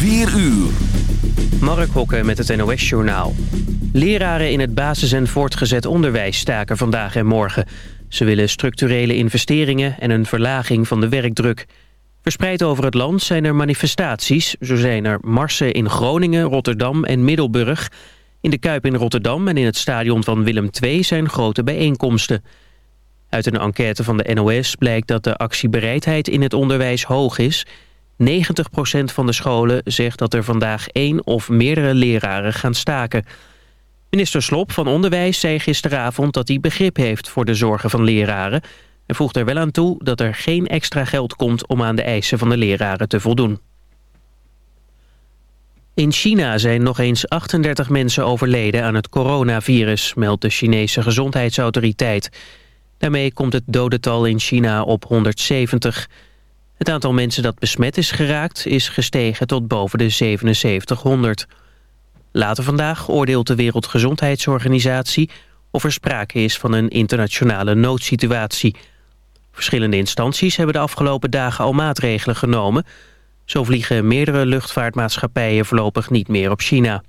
4 uur. Mark Hokke met het NOS-journaal. Leraren in het basis- en voortgezet onderwijs staken vandaag en morgen. Ze willen structurele investeringen en een verlaging van de werkdruk. Verspreid over het land zijn er manifestaties. Zo zijn er marsen in Groningen, Rotterdam en Middelburg. In de Kuip in Rotterdam en in het stadion van Willem II zijn grote bijeenkomsten. Uit een enquête van de NOS blijkt dat de actiebereidheid in het onderwijs hoog is... 90% van de scholen zegt dat er vandaag één of meerdere leraren gaan staken. Minister Slop van Onderwijs zei gisteravond dat hij begrip heeft voor de zorgen van leraren... en voegt er wel aan toe dat er geen extra geld komt om aan de eisen van de leraren te voldoen. In China zijn nog eens 38 mensen overleden aan het coronavirus, meldt de Chinese gezondheidsautoriteit. Daarmee komt het dodental in China op 170. Het aantal mensen dat besmet is geraakt is gestegen tot boven de 7700. Later vandaag oordeelt de Wereldgezondheidsorganisatie of er sprake is van een internationale noodsituatie. Verschillende instanties hebben de afgelopen dagen al maatregelen genomen. Zo vliegen meerdere luchtvaartmaatschappijen voorlopig niet meer op China.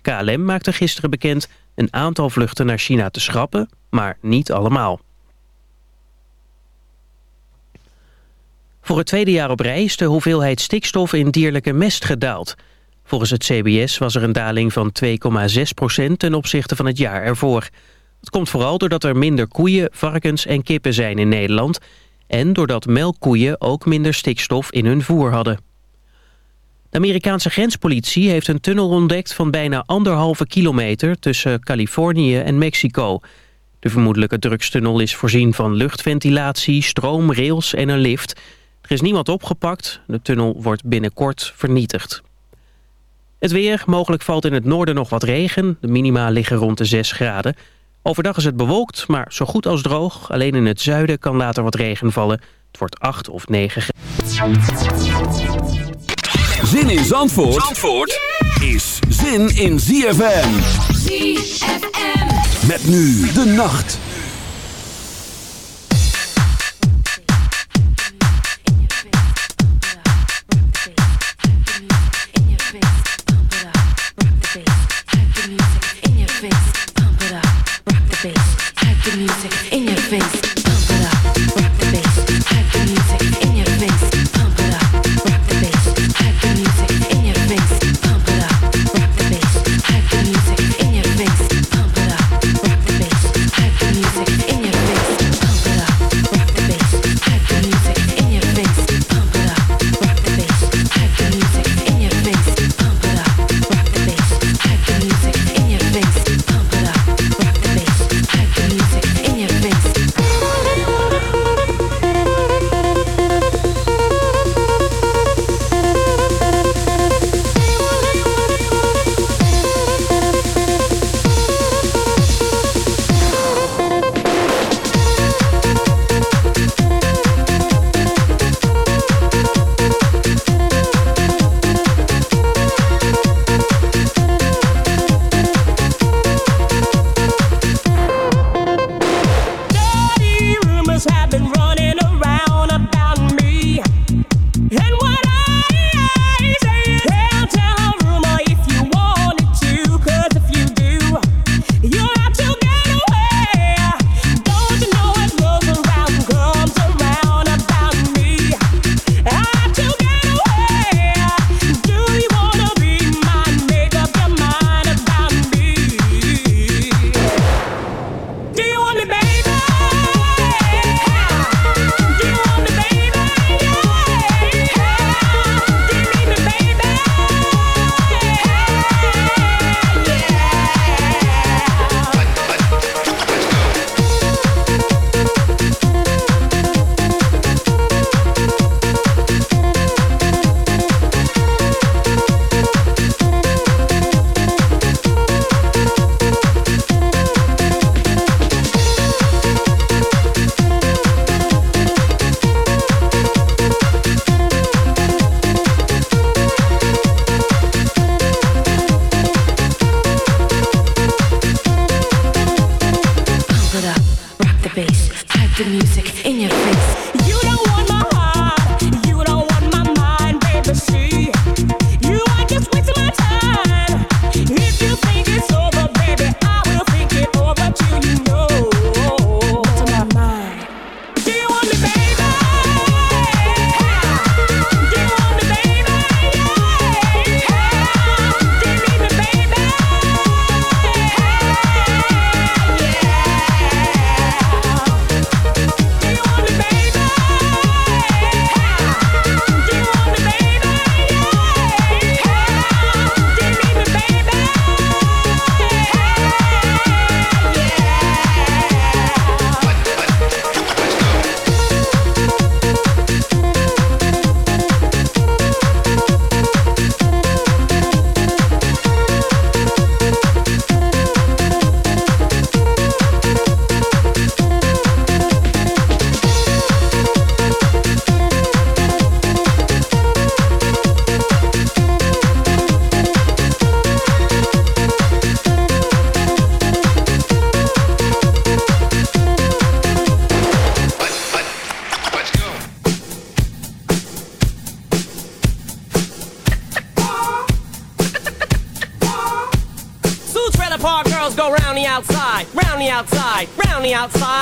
KLM maakte gisteren bekend een aantal vluchten naar China te schrappen, maar niet allemaal. Voor het tweede jaar op rij is de hoeveelheid stikstof in dierlijke mest gedaald. Volgens het CBS was er een daling van 2,6% ten opzichte van het jaar ervoor. Het komt vooral doordat er minder koeien, varkens en kippen zijn in Nederland... en doordat melkkoeien ook minder stikstof in hun voer hadden. De Amerikaanse grenspolitie heeft een tunnel ontdekt van bijna anderhalve kilometer... tussen Californië en Mexico... De vermoedelijke drugstunnel is voorzien van luchtventilatie, stroom, rails en een lift. Er is niemand opgepakt. De tunnel wordt binnenkort vernietigd. Het weer. Mogelijk valt in het noorden nog wat regen. De minima liggen rond de 6 graden. Overdag is het bewolkt, maar zo goed als droog. Alleen in het zuiden kan later wat regen vallen. Het wordt 8 of 9 graden. Zin in Zandvoort, Zandvoort is zin in ZFM. ZFM. Met nu de nacht. Outside.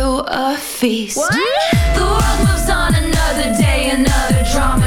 threw a feast. The world moves on another day, another drama,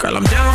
Girl, I'm down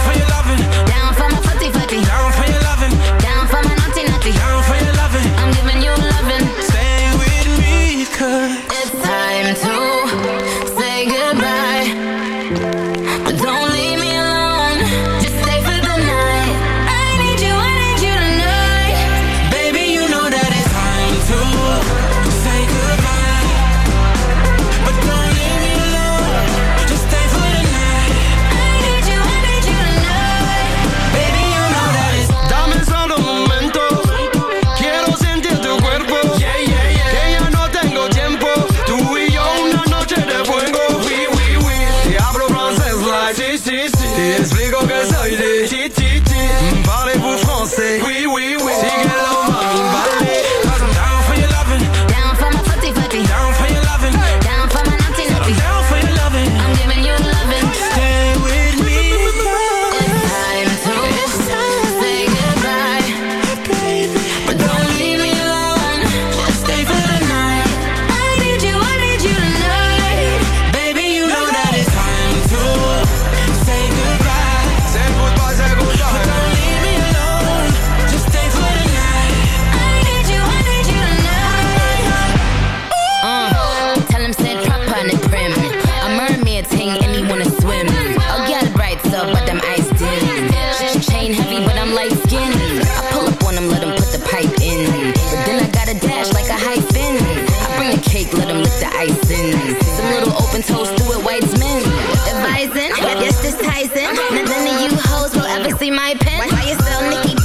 still Nicki